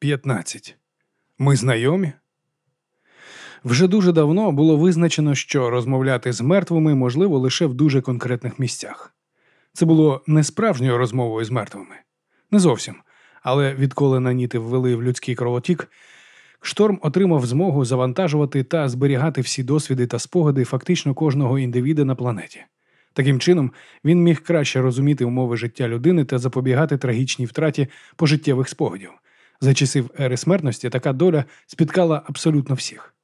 15. Ми знайомі? Вже дуже давно було визначено, що розмовляти з мертвими можливо лише в дуже конкретних місцях. Це було не справжньою розмовою з мертвими. Не зовсім. Але відколи наніти ввели в людський кровотік, шторм отримав змогу завантажувати та зберігати всі досвіди та спогади фактично кожного індивіда на планеті. Таким чином, він міг краще розуміти умови життя людини та запобігати трагічній втраті пожиттєвих спогадів. За часів ери смертності така доля спіткала абсолютно всіх.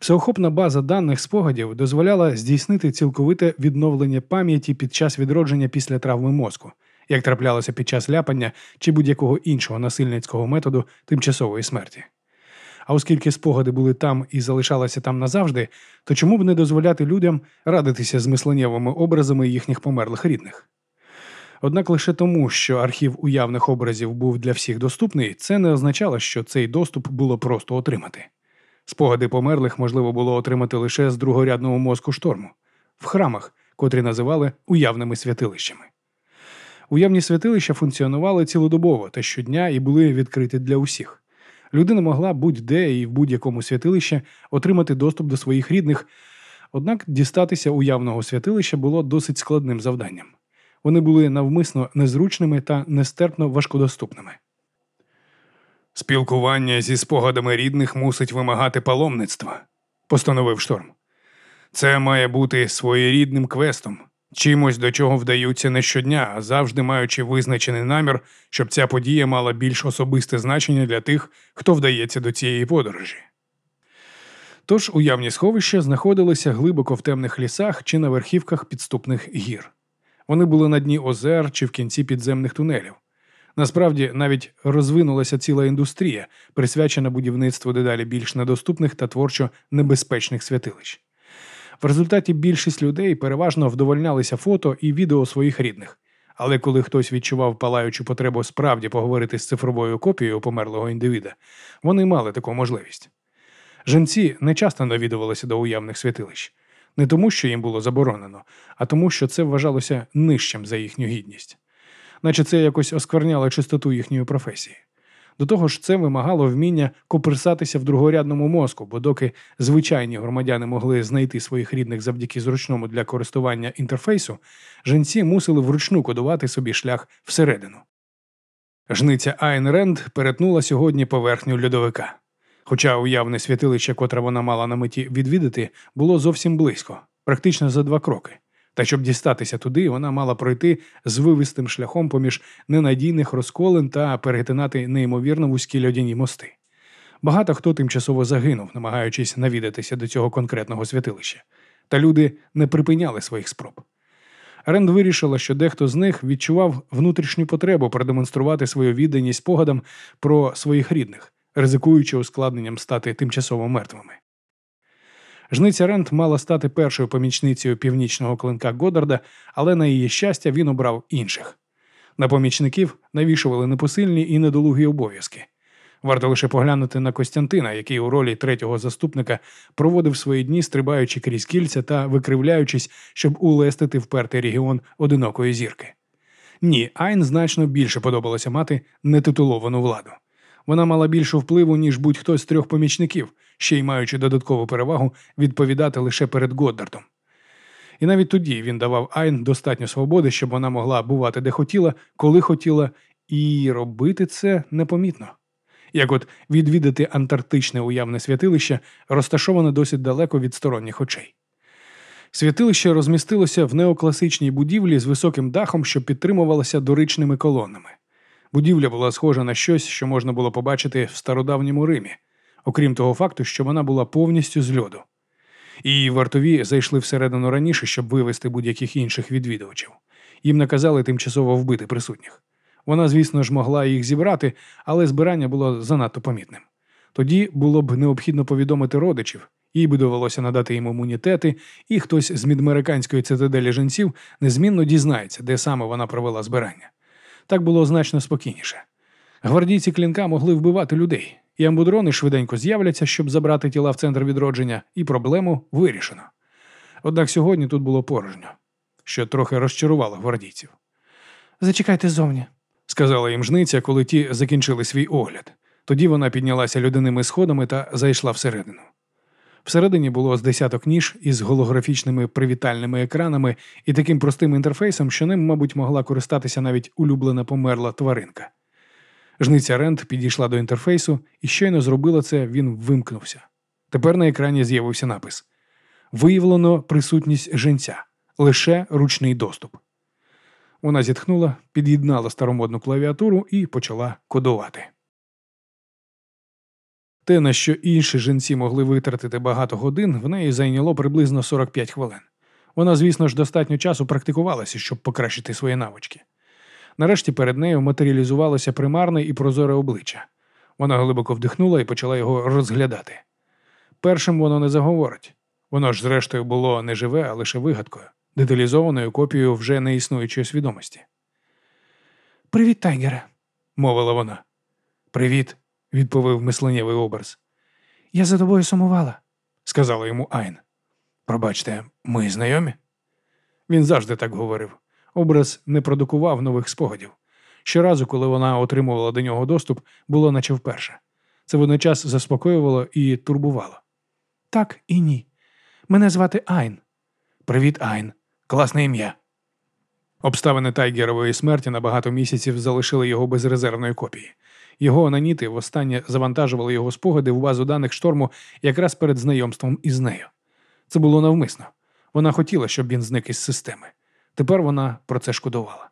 Всеохопна база даних спогадів дозволяла здійснити цілковите відновлення пам'яті під час відродження після травми мозку, як траплялося під час ляпання чи будь-якого іншого насильницького методу тимчасової смерті. А оскільки спогади були там і залишалися там назавжди, то чому б не дозволяти людям радитися з мисленнєвими образами їхніх померлих рідних? Однак лише тому, що архів уявних образів був для всіх доступний, це не означало, що цей доступ було просто отримати. Спогади померлих можливо було отримати лише з другорядного мозку шторму, в храмах, котрі називали уявними святилищами. Уявні святилища функціонували цілодобово та щодня і були відкриті для усіх. Людина могла будь-де і в будь-якому святилищі отримати доступ до своїх рідних, однак дістатися уявного святилища було досить складним завданням. Вони були навмисно незручними та нестерпно важкодоступними. Спілкування зі спогадами рідних мусить вимагати паломництва, постановив шторм. Це має бути своєрідним квестом, чимось до чого вдаються не щодня, а завжди маючи визначений намір, щоб ця подія мала більш особисте значення для тих, хто вдається до цієї подорожі. Тож уявні сховища знаходилися глибоко в темних лісах чи на верхівках підступних гір. Вони були на дні озер чи в кінці підземних тунелів. Насправді навіть розвинулася ціла індустрія, присвячена будівництву дедалі більш недоступних та творчо небезпечних святилищ. В результаті більшість людей переважно вдовольнялися фото і відео своїх рідних. Але коли хтось відчував палаючу потребу справді поговорити з цифровою копією померлого індивіда, вони мали таку можливість. Женці не часто навідувалися до уявних святилищ, не тому, що їм було заборонено, а тому, що це вважалося нижчим за їхню гідність, наче це якось оскверняло чистоту їхньої професії. До того ж, це вимагало вміння коперсатися в другорядному мозку, бо доки звичайні громадяни могли знайти своїх рідних завдяки зручному для користування інтерфейсу, жінці мусили вручну кодувати собі шлях всередину. Жниця Айн Ренд перетнула сьогодні поверхню льодовика. Хоча уявне святилище, котре вона мала на меті відвідати, було зовсім близько, практично за два кроки. Та щоб дістатися туди, вона мала пройти звивистим шляхом поміж ненадійних розколин та перетинати неймовірно вузькі льодяні мости. Багато хто тимчасово загинув, намагаючись навідатися до цього конкретного святилища, та люди не припиняли своїх спроб. Ренд вирішила, що дехто з них відчував внутрішню потребу продемонструвати свою відданість спогадам про своїх рідних, ризикуючи ускладненням стати тимчасово мертвими. Жниця Рент мала стати першою помічницею північного клинка Годарда, але на її щастя він обрав інших. На помічників навішували непосильні і недолугі обов'язки. Варто лише поглянути на Костянтина, який у ролі третього заступника проводив свої дні, стрибаючи крізь кільця та викривляючись, щоб улестити впертий регіон одинокої зірки. Ні, Айн значно більше подобалося мати нетитуловану владу. Вона мала більше впливу, ніж будь-хто з трьох помічників, ще й маючи додаткову перевагу відповідати лише перед Годдартом. І навіть тоді він давав Айн достатньо свободи, щоб вона могла бувати де хотіла, коли хотіла, і робити це непомітно. Як от відвідати антарктичне уявне святилище, розташоване досить далеко від сторонніх очей. Святилище розмістилося в неокласичній будівлі з високим дахом, що підтримувалося доричними колонами. Будівля була схожа на щось, що можна було побачити в стародавньому Римі, окрім того факту, що вона була повністю з льоду. Її вартові зайшли всередину раніше, щоб вивезти будь-яких інших відвідувачів. Їм наказали тимчасово вбити присутніх. Вона, звісно ж, могла їх зібрати, але збирання було занадто помітним. Тоді було б необхідно повідомити родичів, їй би довелося надати їм імунітети, і хтось з мідмериканської цитаделі жінців незмінно дізнається, де саме вона провела збирання. Так було значно спокійніше. Гвардійці клінка могли вбивати людей, і амбудрони швиденько з'являться, щоб забрати тіла в центр відродження, і проблему вирішено. Однак сьогодні тут було порожньо, що трохи розчарувало гвардійців. Зачекайте зовні, сказала їм жниця, коли ті закінчили свій огляд. Тоді вона піднялася людяними сходами та зайшла всередину. Всередині було з десяток ніж із голографічними привітальними екранами і таким простим інтерфейсом, що ним, мабуть, могла користатися навіть улюблена померла тваринка. Жниця Рент підійшла до інтерфейсу і щойно зробила це, він вимкнувся. Тепер на екрані з'явився напис: Виявлено присутність женця, лише ручний доступ. Вона зітхнула, під'єднала старомодну клавіатуру і почала кодувати. Те, на що інші жінці могли витратити багато годин, в неї зайняло приблизно 45 хвилин. Вона, звісно ж, достатньо часу практикувалася, щоб покращити свої навички. Нарешті перед нею матеріалізувалося примарне і прозоре обличчя. Вона глибоко вдихнула і почала його розглядати. Першим воно не заговорить. Воно ж, зрештою, було не живе, а лише вигадкою, деталізованою копією вже неіснуючої свідомості. Привіт, Тайгере, мовила вона. Привіт, відповів мисленнєвий образ. Я за тобою сумувала, сказала йому Айн. Пробачте, ми знайомі? Він завжди так говорив. Образ не продукував нових спогадів. Щоразу, коли вона отримувала до нього доступ, було наче вперше. Це водночас заспокоювало і турбувало. Так і ні. Мене звати Айн. Привіт, Айн. Класне ім'я. Обставини Тайгерової смерті на багато місяців залишили його без резервної копії. Його ананіти востаннє завантажували його спогади в базу даних шторму якраз перед знайомством із нею. Це було навмисно. Вона хотіла, щоб він зник із системи. Тепер вона про це шкодувала.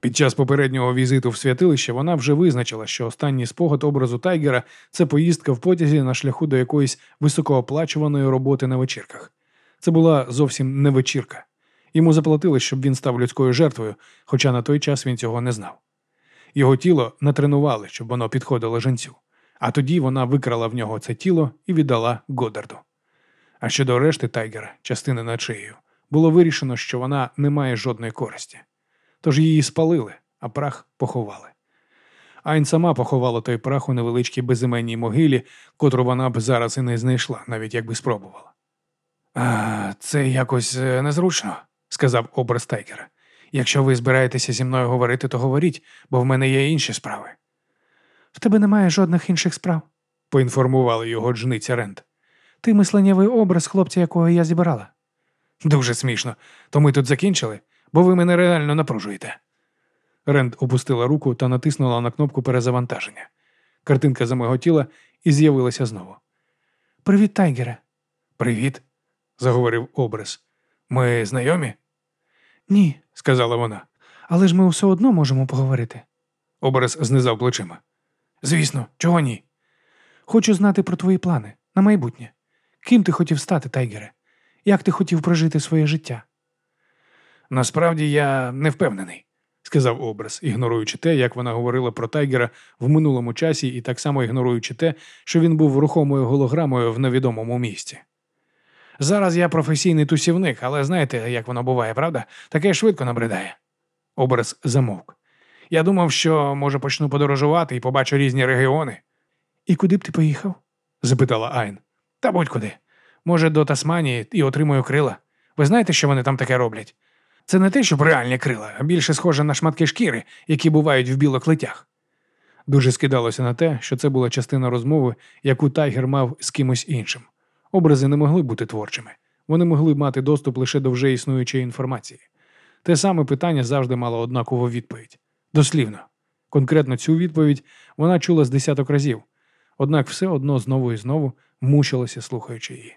Під час попереднього візиту в святилище вона вже визначила, що останній спогад образу Тайгера це поїздка в потязі на шляху до якоїсь високооплачуваної роботи на вечірках. Це була зовсім не вечірка. Йому заплатили, щоб він став людською жертвою, хоча на той час він цього не знав. Його тіло натренували, щоб воно підходило женцю, а тоді вона викрала в нього це тіло і віддала Годарду. А щодо решти Тайгера, частини над шиєю, було вирішено, що вона не має жодної користі. Тож її спалили, а прах поховали. Айн сама поховала той прах у невеличкій безіменній могилі, котру вона б зараз і не знайшла, навіть якби спробувала. «А, Це якось е, незручно, сказав образ Тайгера. Якщо ви збираєтеся зі мною говорити, то говоріть, бо в мене є інші справи. В тебе немає жодних інших справ, поінформувала його джниця Рент. Ти мисленнєвий образ хлопця, якого я зібрала. Дуже смішно. То ми тут закінчили, бо ви мене реально напружуєте. Ренд опустила руку та натиснула на кнопку перезавантаження. Картинка замиготіла і з'явилася знову. Привіт, Тайгере. Привіт, заговорив образ. Ми знайомі? Ні, сказала вона. Але ж ми все одно можемо поговорити. Образ знизав плечима. Звісно, чого ні? Хочу знати про твої плани на майбутнє. Ким ти хотів стати, Тайгере? Як ти хотів прожити своє життя? Насправді я не впевнений, сказав образ, ігноруючи те, як вона говорила про Тайгера в минулому часі, і так само ігноруючи те, що він був рухомою голограмою в невідомому місці. Зараз я професійний тусівник, але знаєте, як воно буває, правда? Таке швидко набридає. Образ замовк. Я думав, що, може, почну подорожувати і побачу різні регіони. І куди б ти поїхав? запитала Айн. Та будь-куди. Може, до Тасманії і отримую крила. Ви знаєте, що вони там таке роблять? Це не те, щоб реальні крила, а більше схоже на шматки шкіри, які бувають в білок-летяг. Дуже скидалося на те, що це була частина розмови, яку Тайгер мав з кимось іншим. Образи не могли бути творчими, вони могли мати доступ лише до вже існуючої інформації. Те саме питання завжди мало однакову відповідь. Дослівно. Конкретно цю відповідь вона чула з десяток разів, однак все одно знову і знову мучилася, слухаючи її.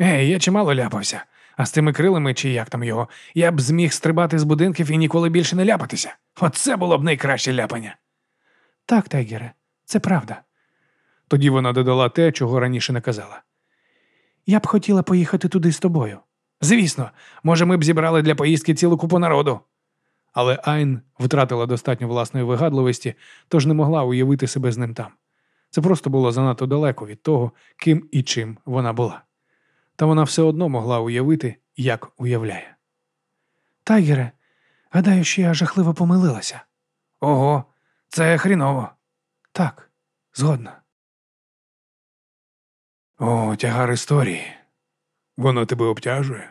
Ей, я чимало ляпався, а з тими крилами, чи як там його, я б зміг стрибати з будинків і ніколи більше не ляпатися. Оце було б найкраще ляпання. Так, Тайгере, це правда. Тоді вона додала те, чого раніше не казала. Я б хотіла поїхати туди з тобою. Звісно, може, ми б зібрали для поїздки цілу купу народу. Але Айн втратила достатньо власної вигадливості, тож не могла уявити себе з ним там. Це просто було занадто далеко від того, ким і чим вона була. Та вона все одно могла уявити, як уявляє. Тайгере, гадаю, що я жахливо помилилася. Ого, це хріново. Так, згодна. О, тягар історії. Воно тебе обтяжує.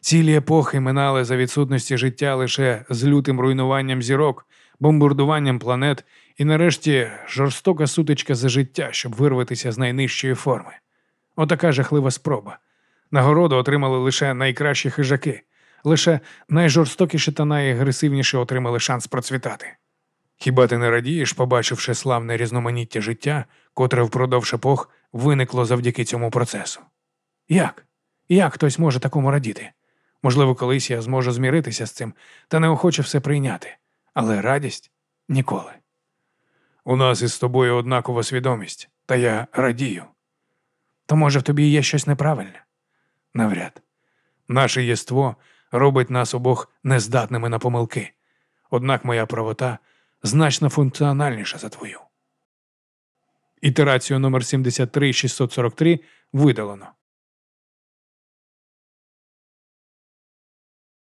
Цілі епохи минали за відсутності життя лише з лютим руйнуванням зірок, бомбардуванням планет і нарешті жорстока сутичка за життя, щоб вирватися з найнижчої форми. Отака жахлива спроба. Нагороду отримали лише найкращі хижаки, лише найжорстокіші та найагресивніші отримали шанс процвітати. Хіба ти не радієш, побачивши славне різноманіття життя, котре впродовж епох виникло завдяки цьому процесу? Як? Як хтось може такому радіти? Можливо, колись я зможу зміритися з цим та неохоче все прийняти, але радість ніколи. У нас із тобою однакова свідомість, та я радію. То, може, в тобі є щось неправильне? Навряд. Наше єство робить нас обох нездатними на помилки. Однак моя правота значно функціональніша за твою. Ітерацію номер 73643 видалено.